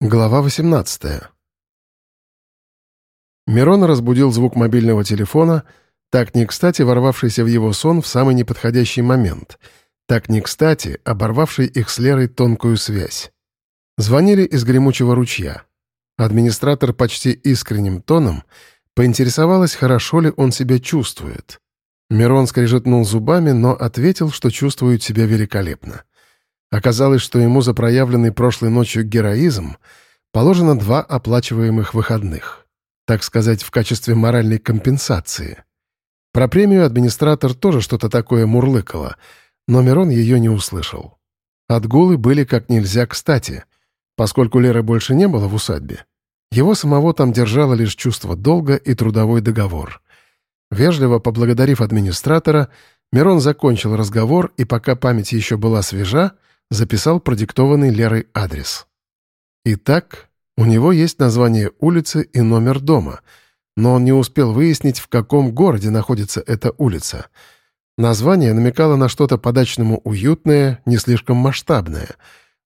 Глава 18 Мирон разбудил звук мобильного телефона, так не кстати ворвавшийся в его сон в самый неподходящий момент, так не кстати оборвавший их с Лерой тонкую связь. Звонили из гремучего ручья. Администратор почти искренним тоном поинтересовалась, хорошо ли он себя чувствует. Мирон скрежетнул зубами, но ответил, что чувствует себя великолепно. Оказалось, что ему за проявленный прошлой ночью героизм положено два оплачиваемых выходных. Так сказать, в качестве моральной компенсации. Про премию администратор тоже что-то такое мурлыкало, но Мирон ее не услышал. Отгулы были как нельзя кстати, поскольку Леры больше не было в усадьбе. Его самого там держало лишь чувство долга и трудовой договор. Вежливо поблагодарив администратора, Мирон закончил разговор и, пока память еще была свежа, записал продиктованный Лерой адрес. Итак, у него есть название улицы и номер дома, но он не успел выяснить, в каком городе находится эта улица. Название намекало на что-то по-дачному уютное, не слишком масштабное.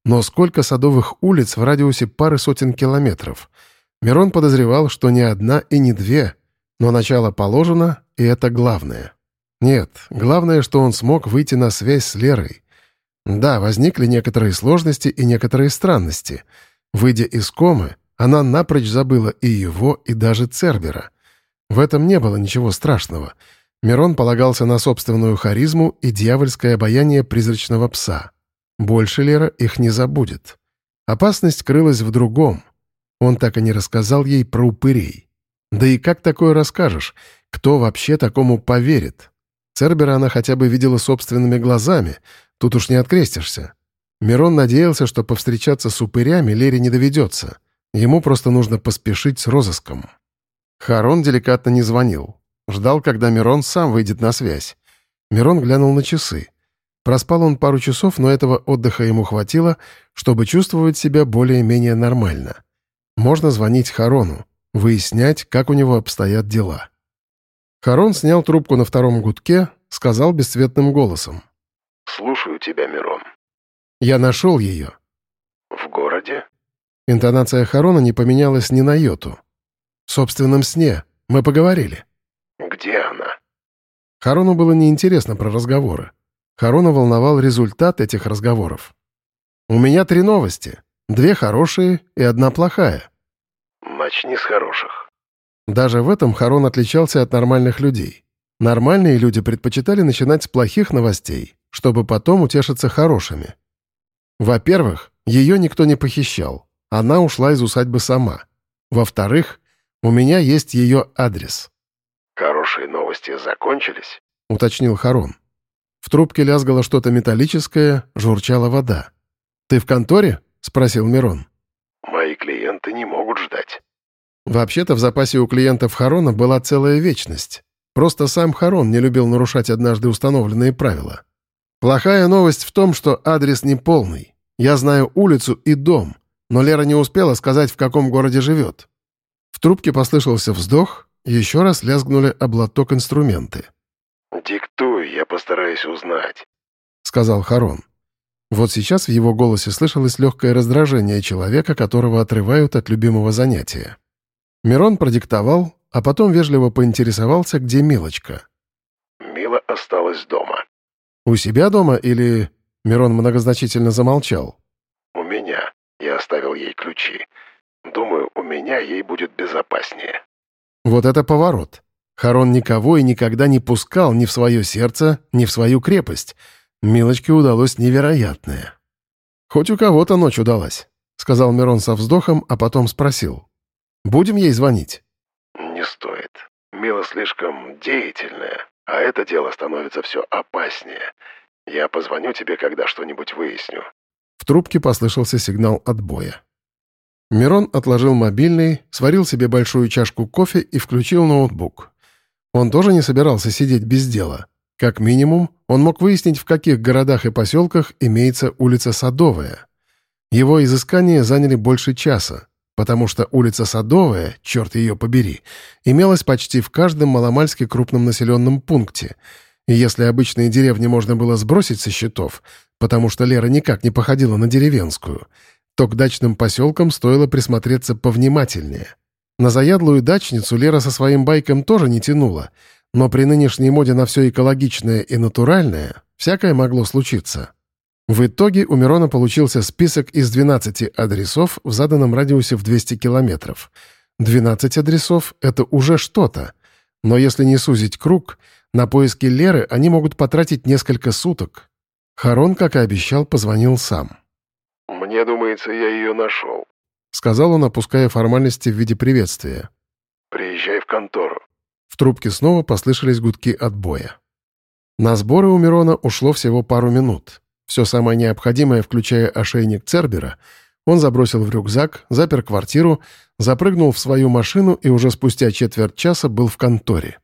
Но сколько садовых улиц в радиусе пары сотен километров? Мирон подозревал, что не одна и не две, но начало положено, и это главное. Нет, главное, что он смог выйти на связь с Лерой. Да, возникли некоторые сложности и некоторые странности. Выйдя из комы, она напрочь забыла и его, и даже Цербера. В этом не было ничего страшного. Мирон полагался на собственную харизму и дьявольское обаяние призрачного пса. Больше Лера их не забудет. Опасность крылась в другом. Он так и не рассказал ей про упырей. Да и как такое расскажешь? Кто вообще такому поверит? Цербера она хотя бы видела собственными глазами, Тут уж не открестишься. Мирон надеялся, что повстречаться с упырями Лере не доведется. Ему просто нужно поспешить с розыском. Харон деликатно не звонил. Ждал, когда Мирон сам выйдет на связь. Мирон глянул на часы. Проспал он пару часов, но этого отдыха ему хватило, чтобы чувствовать себя более-менее нормально. Можно звонить Харону, выяснять, как у него обстоят дела. Харон снял трубку на втором гудке, сказал бесцветным голосом. «Слушаю тебя, Мирон». «Я нашел ее». «В городе?» Интонация Харона не поменялась ни на йоту. «В собственном сне. Мы поговорили». «Где она?» Харону было неинтересно про разговоры. Харона волновал результат этих разговоров. «У меня три новости. Две хорошие и одна плохая». «Начни с хороших». Даже в этом Харон отличался от нормальных людей. Нормальные люди предпочитали начинать с плохих новостей, чтобы потом утешиться хорошими. Во-первых, ее никто не похищал. Она ушла из усадьбы сама. Во-вторых, у меня есть ее адрес. «Хорошие новости закончились?» — уточнил Харон. В трубке лязгало что-то металлическое, журчала вода. «Ты в конторе?» — спросил Мирон. «Мои клиенты не могут ждать». Вообще-то в запасе у клиентов Харона была целая вечность. Просто сам Харон не любил нарушать однажды установленные правила. Плохая новость в том, что адрес не полный. Я знаю улицу и дом, но Лера не успела сказать, в каком городе живет. В трубке послышался вздох, еще раз лязгнули облаток инструменты. «Диктуй, я постараюсь узнать», — сказал Харон. Вот сейчас в его голосе слышалось легкое раздражение человека, которого отрывают от любимого занятия. Мирон продиктовал, а потом вежливо поинтересовался, где Милочка. «Мила осталась дома», «У себя дома или...» Мирон многозначительно замолчал. «У меня. Я оставил ей ключи. Думаю, у меня ей будет безопаснее». Вот это поворот. Харон никого и никогда не пускал ни в свое сердце, ни в свою крепость. Милочке удалось невероятное. «Хоть у кого-то ночь удалась», — сказал Мирон со вздохом, а потом спросил. «Будем ей звонить?» «Не стоит. Мила слишком деятельная. А это дело становится все опаснее. Я позвоню тебе, когда что-нибудь выясню». В трубке послышался сигнал отбоя. Мирон отложил мобильный, сварил себе большую чашку кофе и включил ноутбук. Он тоже не собирался сидеть без дела. Как минимум, он мог выяснить, в каких городах и поселках имеется улица Садовая. Его изыскания заняли больше часа потому что улица Садовая, черт ее побери, имелась почти в каждом маломальски крупном населенном пункте. И если обычные деревни можно было сбросить со счетов, потому что Лера никак не походила на деревенскую, то к дачным поселкам стоило присмотреться повнимательнее. На заядлую дачницу Лера со своим байком тоже не тянула, но при нынешней моде на все экологичное и натуральное всякое могло случиться. В итоге у Мирона получился список из 12 адресов в заданном радиусе в 200 километров. 12 адресов — это уже что-то. Но если не сузить круг, на поиски Леры они могут потратить несколько суток. Харон, как и обещал, позвонил сам. «Мне думается, я ее нашел», — сказал он, опуская формальности в виде приветствия. «Приезжай в контору». В трубке снова послышались гудки отбоя. На сборы у Мирона ушло всего пару минут. Все самое необходимое, включая ошейник Цербера, он забросил в рюкзак, запер квартиру, запрыгнул в свою машину и уже спустя четверть часа был в конторе.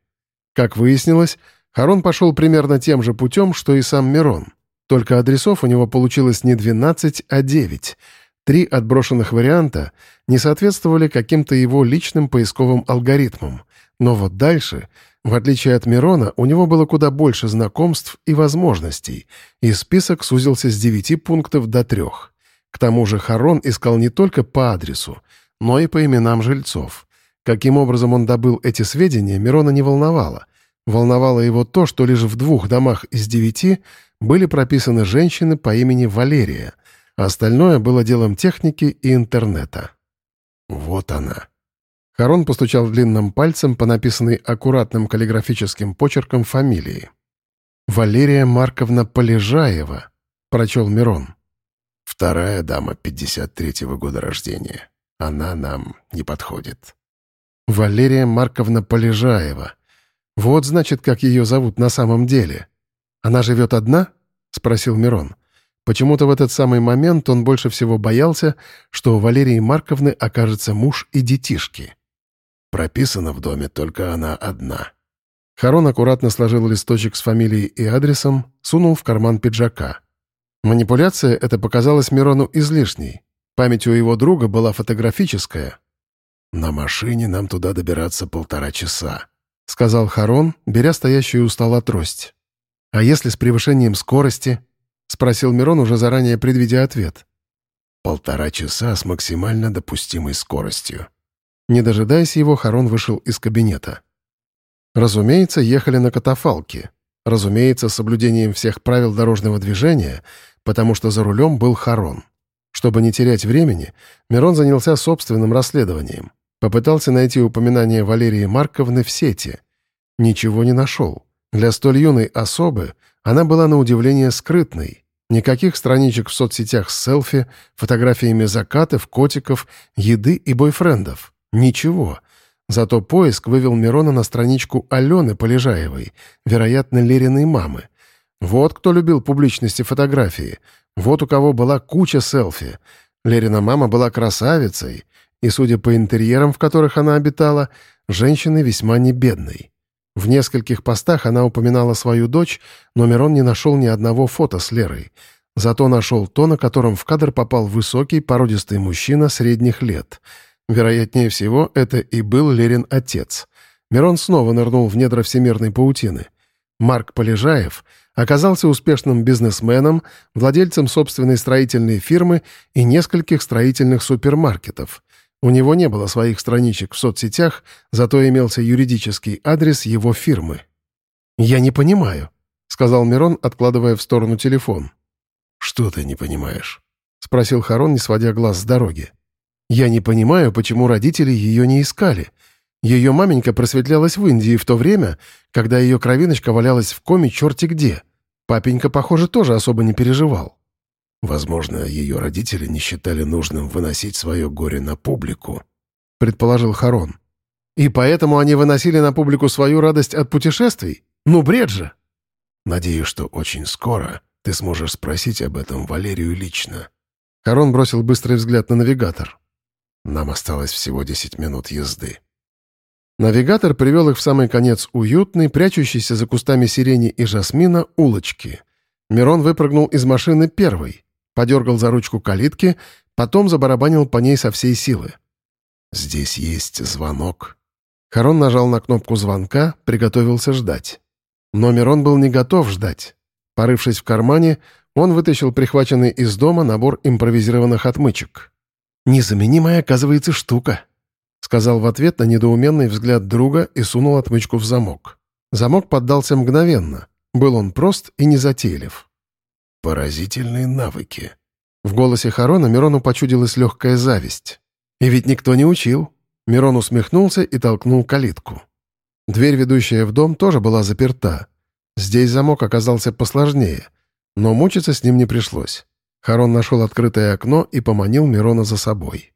Как выяснилось, Харон пошел примерно тем же путем, что и сам Мирон. Только адресов у него получилось не 12, а 9. Три отброшенных варианта не соответствовали каким-то его личным поисковым алгоритмам. Но вот дальше в отличие от Мирона, у него было куда больше знакомств и возможностей, и список сузился с девяти пунктов до трех. К тому же Харон искал не только по адресу, но и по именам жильцов. Каким образом он добыл эти сведения, Мирона не волновало. Волновало его то, что лишь в двух домах из девяти были прописаны женщины по имени Валерия, а остальное было делом техники и интернета. Вот она. Харон постучал длинным пальцем по написанной аккуратным каллиграфическим почерком фамилии. «Валерия Марковна Полежаева», — прочел Мирон. «Вторая дама 53-го года рождения. Она нам не подходит». «Валерия Марковна Полежаева. Вот, значит, как ее зовут на самом деле. Она живет одна?» — спросил Мирон. Почему-то в этот самый момент он больше всего боялся, что у Валерии Марковны окажется муж и детишки. Прописана в доме только она одна». Харон аккуратно сложил листочек с фамилией и адресом, сунул в карман пиджака. Манипуляция эта показалась Мирону излишней. Память у его друга была фотографическая. «На машине нам туда добираться полтора часа», — сказал Харон, беря стоящую у стола трость. «А если с превышением скорости?» — спросил Мирон, уже заранее предвидя ответ. «Полтора часа с максимально допустимой скоростью», не дожидаясь его, Харон вышел из кабинета. Разумеется, ехали на катафалке. Разумеется, с соблюдением всех правил дорожного движения, потому что за рулем был Харон. Чтобы не терять времени, Мирон занялся собственным расследованием. Попытался найти упоминание Валерии Марковны в сети. Ничего не нашел. Для столь юной особы она была на удивление скрытной. Никаких страничек в соцсетях с селфи, фотографиями закатов, котиков, еды и бойфрендов. Ничего. Зато поиск вывел Мирона на страничку Алены Полежаевой, вероятно, Лериной мамы. Вот кто любил публичности фотографии. Вот у кого была куча селфи. Лерина мама была красавицей, и, судя по интерьерам, в которых она обитала, женщиной весьма небедной. В нескольких постах она упоминала свою дочь, но Мирон не нашел ни одного фото с Лерой. Зато нашел то, на котором в кадр попал высокий, породистый мужчина средних лет — Вероятнее всего, это и был Лерин отец. Мирон снова нырнул в недра всемирной паутины. Марк Полежаев оказался успешным бизнесменом, владельцем собственной строительной фирмы и нескольких строительных супермаркетов. У него не было своих страничек в соцсетях, зато имелся юридический адрес его фирмы. «Я не понимаю», — сказал Мирон, откладывая в сторону телефон. «Что ты не понимаешь?» — спросил Харон, не сводя глаз с дороги. Я не понимаю, почему родители ее не искали. Ее маменька просветлялась в Индии в то время, когда ее кровиночка валялась в коме черти где. Папенька, похоже, тоже особо не переживал. Возможно, ее родители не считали нужным выносить свое горе на публику, предположил Харон. И поэтому они выносили на публику свою радость от путешествий? Ну, бред же! Надеюсь, что очень скоро ты сможешь спросить об этом Валерию лично. Харон бросил быстрый взгляд на навигатор. Нам осталось всего 10 минут езды. Навигатор привел их в самый конец уютной, прячущейся за кустами сирени и жасмина, улочки. Мирон выпрыгнул из машины первый, подергал за ручку калитки, потом забарабанил по ней со всей силы. «Здесь есть звонок». Харон нажал на кнопку звонка, приготовился ждать. Но Мирон был не готов ждать. Порывшись в кармане, Он вытащил прихваченный из дома набор импровизированных отмычек. «Незаменимая, оказывается, штука», — сказал в ответ на недоуменный взгляд друга и сунул отмычку в замок. Замок поддался мгновенно. Был он прост и незатейлив. «Поразительные навыки». В голосе Харона Мирону почудилась легкая зависть. «И ведь никто не учил». Мирон усмехнулся и толкнул калитку. Дверь, ведущая в дом, тоже была заперта. Здесь замок оказался посложнее, но мучиться с ним не пришлось. Харон нашел открытое окно и поманил Мирона за собой.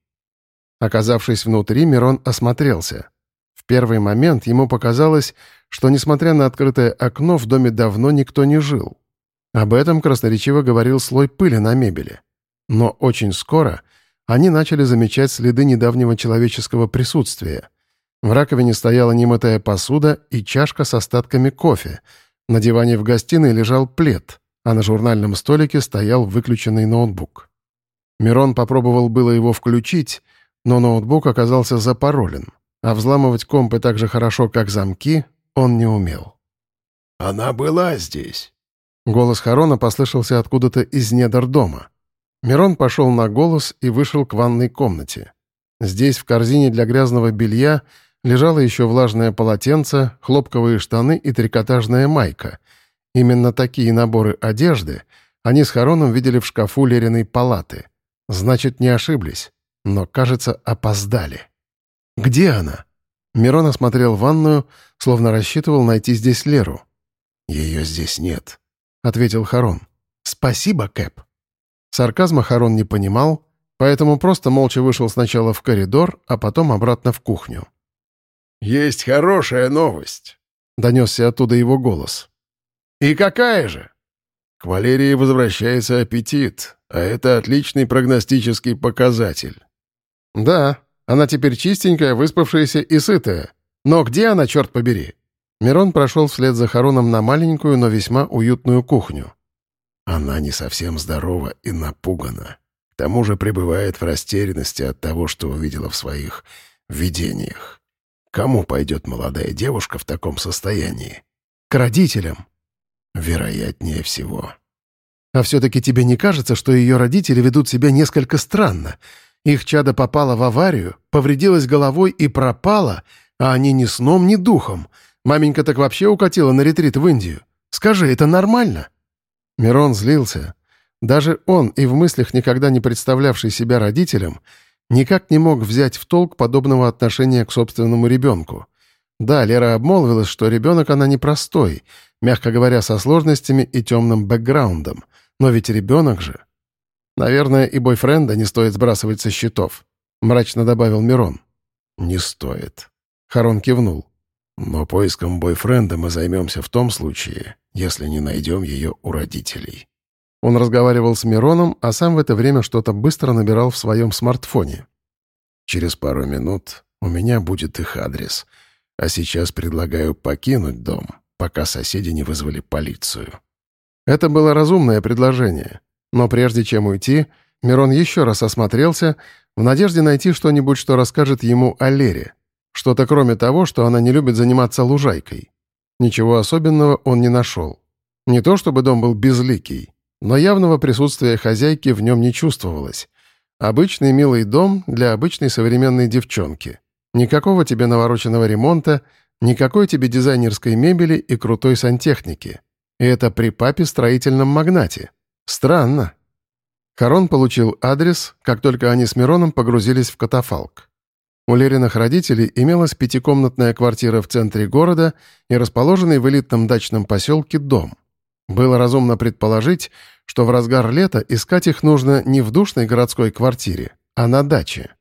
Оказавшись внутри, Мирон осмотрелся. В первый момент ему показалось, что, несмотря на открытое окно, в доме давно никто не жил. Об этом красноречиво говорил слой пыли на мебели. Но очень скоро они начали замечать следы недавнего человеческого присутствия. В раковине стояла немытая посуда и чашка с остатками кофе. На диване в гостиной лежал плед, а на журнальном столике стоял выключенный ноутбук. Мирон попробовал было его включить, но ноутбук оказался запаролен, а взламывать компы так же хорошо, как замки, он не умел. «Она была здесь». Голос Харона послышался откуда-то из недр дома. Мирон пошел на голос и вышел к ванной комнате. Здесь в корзине для грязного белья лежало еще влажное полотенце, хлопковые штаны и трикотажная майка. Именно такие наборы одежды они с Хароном видели в шкафу Лериной палаты. Значит, не ошиблись, но, кажется, опоздали. «Где она?» Мирон осмотрел ванную, словно рассчитывал найти здесь Леру. «Ее здесь нет», — ответил Харон. «Спасибо, Кэп». Сарказма Харон не понимал, поэтому просто молча вышел сначала в коридор, а потом обратно в кухню. «Есть хорошая новость», — донесся оттуда его голос. «И какая же?» «К Валерии возвращается аппетит, а это отличный прогностический показатель». «Да, она теперь чистенькая, выспавшаяся и сытая. Но где она, черт побери?» Мирон прошел вслед за Хароном на маленькую, но весьма уютную кухню. Она не совсем здорова и напугана. К тому же пребывает в растерянности от того, что увидела в своих видениях. Кому пойдет молодая девушка в таком состоянии? К родителям. Вероятнее всего. А все-таки тебе не кажется, что ее родители ведут себя несколько странно? Их чадо попало в аварию, повредилась головой и пропала, а они ни сном, ни духом. Маменька так вообще укатила на ретрит в Индию. Скажи, это нормально?» Мирон злился. Даже он, и в мыслях никогда не представлявший себя родителем, никак не мог взять в толк подобного отношения к собственному ребенку. Да, Лера обмолвилась, что ребенок она непростой, мягко говоря, со сложностями и темным бэкграундом. Но ведь ребенок же. Наверное, и бойфренда не стоит сбрасывать со счетов, мрачно добавил Мирон. Не стоит. Харон кивнул. Но поиском бойфренда мы займемся в том случае, если не найдем ее у родителей». Он разговаривал с Мироном, а сам в это время что-то быстро набирал в своем смартфоне. «Через пару минут у меня будет их адрес, а сейчас предлагаю покинуть дом, пока соседи не вызвали полицию». Это было разумное предложение, но прежде чем уйти, Мирон еще раз осмотрелся в надежде найти что-нибудь, что расскажет ему о Лере. Что-то кроме того, что она не любит заниматься лужайкой. Ничего особенного он не нашел. Не то чтобы дом был безликий, но явного присутствия хозяйки в нем не чувствовалось. Обычный милый дом для обычной современной девчонки. Никакого тебе навороченного ремонта, никакой тебе дизайнерской мебели и крутой сантехники. И это при папе строительном магнате. Странно. Харон получил адрес, как только они с Мироном погрузились в катафалк. У Лериных родителей имелась пятикомнатная квартира в центре города и расположенный в элитном дачном поселке дом. Было разумно предположить, что в разгар лета искать их нужно не в душной городской квартире, а на даче.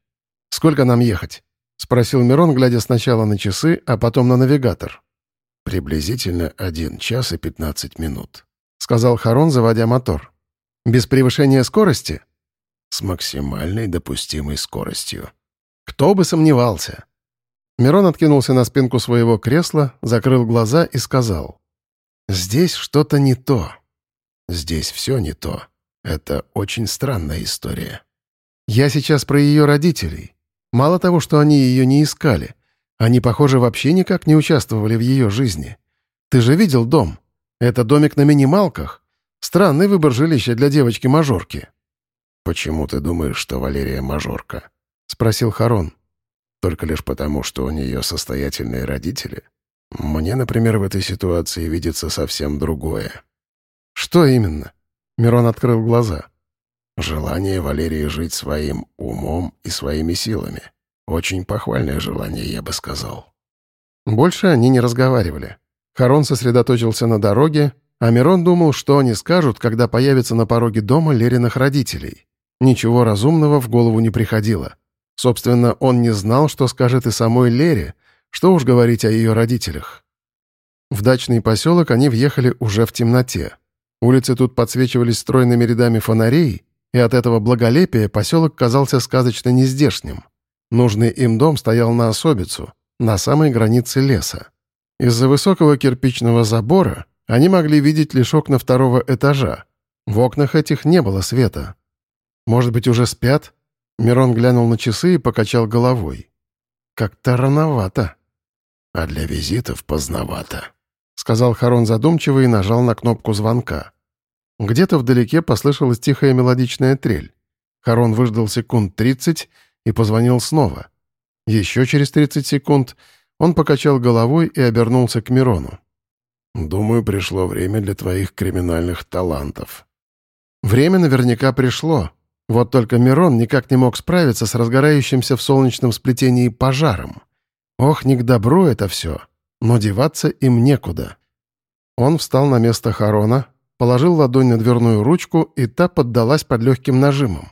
«Сколько нам ехать?» — спросил Мирон, глядя сначала на часы, а потом на навигатор. «Приблизительно один час и пятнадцать минут», — сказал Харон, заводя мотор. «Без превышения скорости?» «С максимальной допустимой скоростью», кто бы сомневался. Мирон откинулся на спинку своего кресла, закрыл глаза и сказал. «Здесь что-то не то». «Здесь все не то. Это очень странная история». «Я сейчас про ее родителей. Мало того, что они ее не искали, они, похоже, вообще никак не участвовали в ее жизни. Ты же видел дом? Это домик на минималках. Странный выбор жилища для девочки-мажорки». «Почему ты думаешь, что Валерия мажорка?» — спросил Харон. «Только лишь потому, что у нее состоятельные родители? Мне, например, в этой ситуации видится совсем другое». «Что именно?» — Мирон открыл глаза. «Желание Валерии жить своим умом и своими силами. Очень похвальное желание, я бы сказал». Больше они не разговаривали. Харон сосредоточился на дороге, а Мирон думал, что они скажут, когда появятся на пороге дома Лериных родителей. Ничего разумного в голову не приходило. Собственно, он не знал, что скажет и самой Лере, что уж говорить о ее родителях. В дачный поселок они въехали уже в темноте. Улицы тут подсвечивались стройными рядами фонарей, и от этого благолепия поселок казался сказочно нездешним. Нужный им дом стоял на особицу, на самой границе леса. Из-за высокого кирпичного забора они могли видеть лишь окна второго этажа. В окнах этих не было света. Может быть, уже спят? Мирон глянул на часы и покачал головой. Как-то рановато. А для визитов поздновато, сказал Харон задумчиво и нажал на кнопку звонка. Где-то вдалеке послышалась тихая мелодичная трель. Харон выждал секунд тридцать и позвонил снова. Еще через тридцать секунд он покачал головой и обернулся к Мирону. «Думаю, пришло время для твоих криминальных талантов». «Время наверняка пришло. Вот только Мирон никак не мог справиться с разгорающимся в солнечном сплетении пожаром. Ох, не к добру это все, но деваться им некуда». Он встал на место Харона, положил ладонь на дверную ручку, и та поддалась под легким нажимом.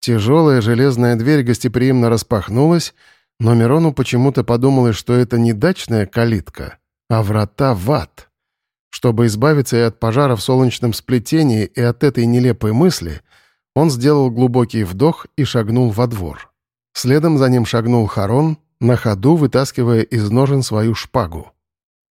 Тяжелая железная дверь гостеприимно распахнулась, но Мирону почему-то подумалось, что это не дачная калитка, а врата в ад. Чтобы избавиться и от пожара в солнечном сплетении, и от этой нелепой мысли, он сделал глубокий вдох и шагнул во двор. Следом за ним шагнул Харон, на ходу вытаскивая из ножен свою шпагу.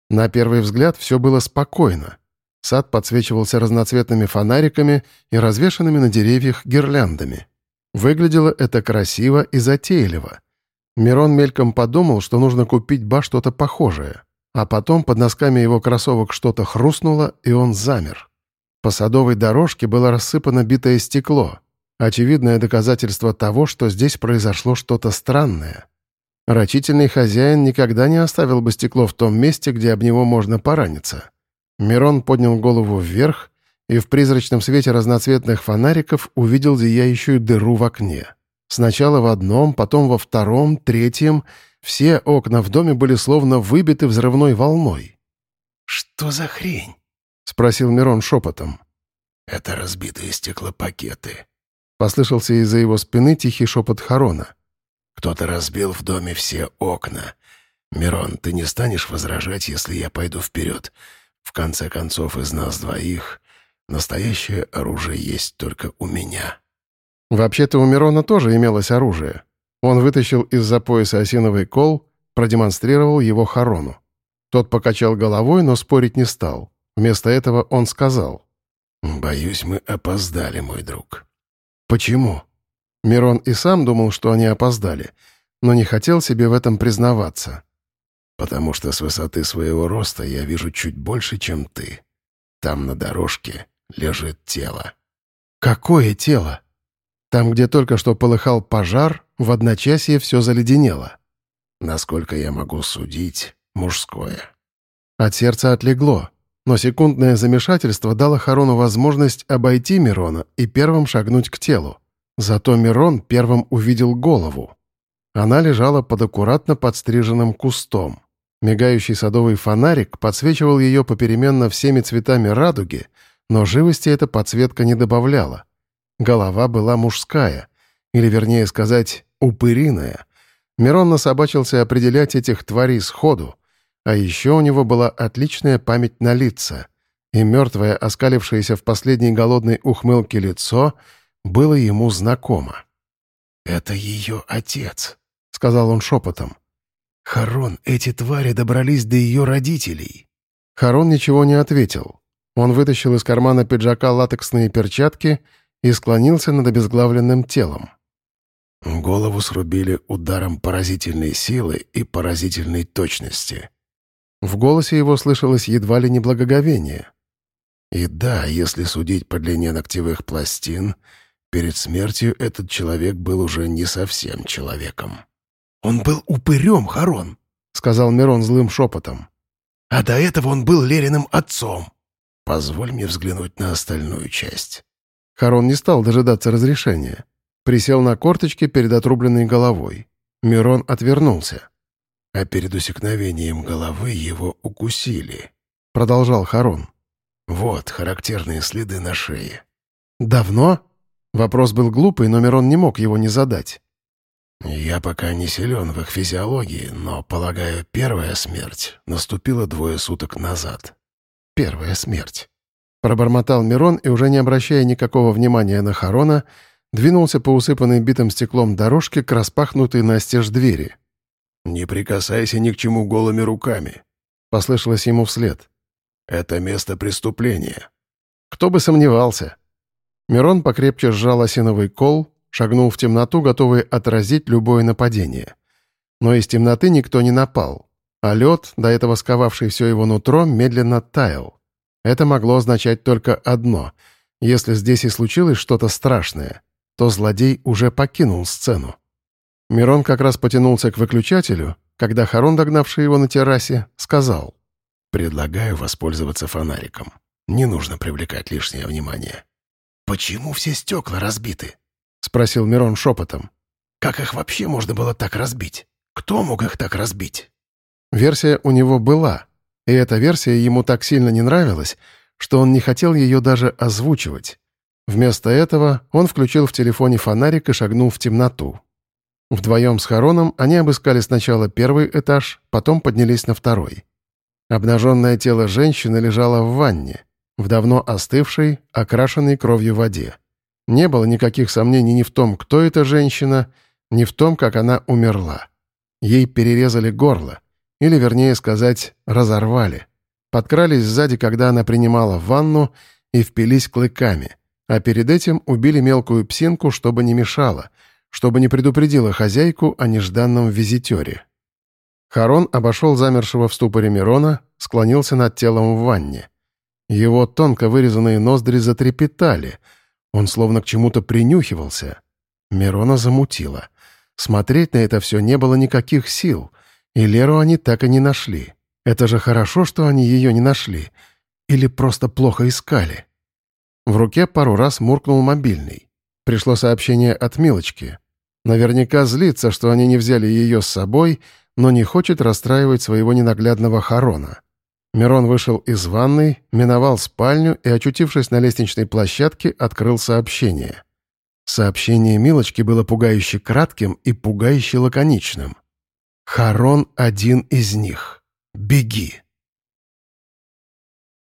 На первый взгляд все было спокойно. Сад подсвечивался разноцветными фонариками и развешанными на деревьях гирляндами. Выглядело это красиво и затейливо — Мирон мельком подумал, что нужно купить Ба что-то похожее. А потом под носками его кроссовок что-то хрустнуло, и он замер. По садовой дорожке было рассыпано битое стекло. Очевидное доказательство того, что здесь произошло что-то странное. Рачительный хозяин никогда не оставил бы стекло в том месте, где об него можно пораниться. Мирон поднял голову вверх и в призрачном свете разноцветных фонариков увидел зияющую дыру в окне. Сначала в одном, потом во втором, третьем. Все окна в доме были словно выбиты взрывной волной. «Что за хрень?» — спросил Мирон шепотом. «Это разбитые стеклопакеты», — послышался из-за его спины тихий шепот Харона. «Кто-то разбил в доме все окна. Мирон, ты не станешь возражать, если я пойду вперед? В конце концов, из нас двоих настоящее оружие есть только у меня». Вообще-то у Мирона тоже имелось оружие. Он вытащил из-за пояса осиновый кол, продемонстрировал его Харону. Тот покачал головой, но спорить не стал. Вместо этого он сказал. «Боюсь, мы опоздали, мой друг». «Почему?» Мирон и сам думал, что они опоздали, но не хотел себе в этом признаваться. «Потому что с высоты своего роста я вижу чуть больше, чем ты. Там на дорожке лежит тело». «Какое тело?» Там, где только что полыхал пожар, в одночасье все заледенело. Насколько я могу судить, мужское. От сердца отлегло, но секундное замешательство дало Харону возможность обойти Мирона и первым шагнуть к телу. Зато Мирон первым увидел голову. Она лежала под аккуратно подстриженным кустом. Мигающий садовый фонарик подсвечивал ее попеременно всеми цветами радуги, но живости эта подсветка не добавляла. Голова была мужская, или, вернее сказать, упыриная. Мирон насобачился определять этих тварей сходу, а еще у него была отличная память на лица, и мертвое, оскалившееся в последней голодной ухмылке лицо, было ему знакомо. «Это ее отец», — сказал он шепотом. «Харон, эти твари добрались до ее родителей». Харон ничего не ответил. Он вытащил из кармана пиджака латексные перчатки — и склонился над обезглавленным телом. Голову срубили ударом поразительной силы и поразительной точности. В голосе его слышалось едва ли не благоговение. И да, если судить по длине ногтевых пластин, перед смертью этот человек был уже не совсем человеком. «Он был упырем, Харон», — сказал Мирон злым шепотом. «А до этого он был Лериным отцом». «Позволь мне взглянуть на остальную часть». Харон не стал дожидаться разрешения. Присел на корточки перед отрубленной головой. Мирон отвернулся. «А перед усекновением головы его укусили», — продолжал Харон. «Вот характерные следы на шее». «Давно?» Вопрос был глупый, но Мирон не мог его не задать. «Я пока не силен в их физиологии, но, полагаю, первая смерть наступила двое суток назад». «Первая смерть». Пробормотал Мирон и, уже не обращая никакого внимания на Харона, двинулся по усыпанной битым стеклом дорожке к распахнутой настежь двери. «Не прикасайся ни к чему голыми руками», — послышалось ему вслед. «Это место преступления». Кто бы сомневался. Мирон покрепче сжал осиновый кол, шагнул в темноту, готовый отразить любое нападение. Но из темноты никто не напал, а лед, до этого сковавший все его нутро, медленно таял. Это могло означать только одно — если здесь и случилось что-то страшное, то злодей уже покинул сцену. Мирон как раз потянулся к выключателю, когда Харон, догнавший его на террасе, сказал. «Предлагаю воспользоваться фонариком. Не нужно привлекать лишнее внимание». «Почему все стекла разбиты?» — спросил Мирон шепотом. «Как их вообще можно было так разбить? Кто мог их так разбить?» Версия у него была, и эта версия ему так сильно не нравилась, что он не хотел ее даже озвучивать. Вместо этого он включил в телефоне фонарик и шагнул в темноту. Вдвоем с Хароном они обыскали сначала первый этаж, потом поднялись на второй. Обнаженное тело женщины лежало в ванне, в давно остывшей, окрашенной кровью воде. Не было никаких сомнений ни в том, кто эта женщина, ни в том, как она умерла. Ей перерезали горло, или, вернее сказать, разорвали. Подкрались сзади, когда она принимала ванну, и впились клыками, а перед этим убили мелкую псинку, чтобы не мешала, чтобы не предупредила хозяйку о нежданном визитере. Харон обошел замершего в ступоре Мирона, склонился над телом в ванне. Его тонко вырезанные ноздри затрепетали — он словно к чему-то принюхивался. Мирона замутила. Смотреть на это все не было никаких сил, и Леру они так и не нашли. Это же хорошо, что они ее не нашли. Или просто плохо искали. В руке пару раз муркнул мобильный. Пришло сообщение от Милочки. Наверняка злится, что они не взяли ее с собой, но не хочет расстраивать своего ненаглядного Харона. Мирон вышел из ванной, миновал спальню и, очутившись на лестничной площадке, открыл сообщение. Сообщение Милочки было пугающе кратким и пугающе лаконичным. «Харон один из них. Беги!»